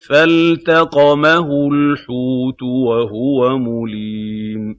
فَالْتَقَمَهُ الْحُوتُ وَهُوَ مُلِيمٌ